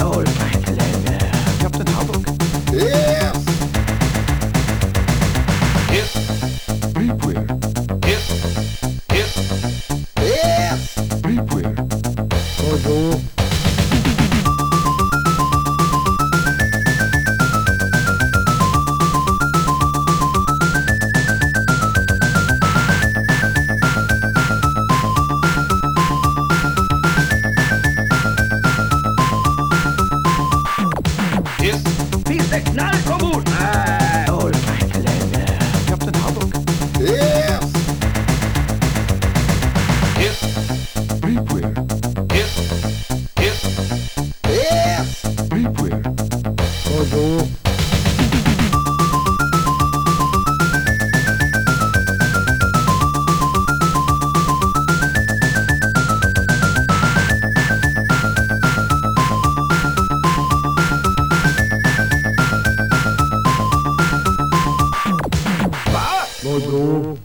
Orkar inte längre. Kapten Haddock. Yes. Yes. Reapwear. Yes. Yes. Yes. Reapwear. Yes. Finns technal común. mudou